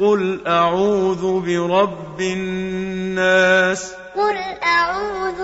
قُلْ أَعُوذُ بِرَبِّ النَّاسِ قُلْ أَعُوذُ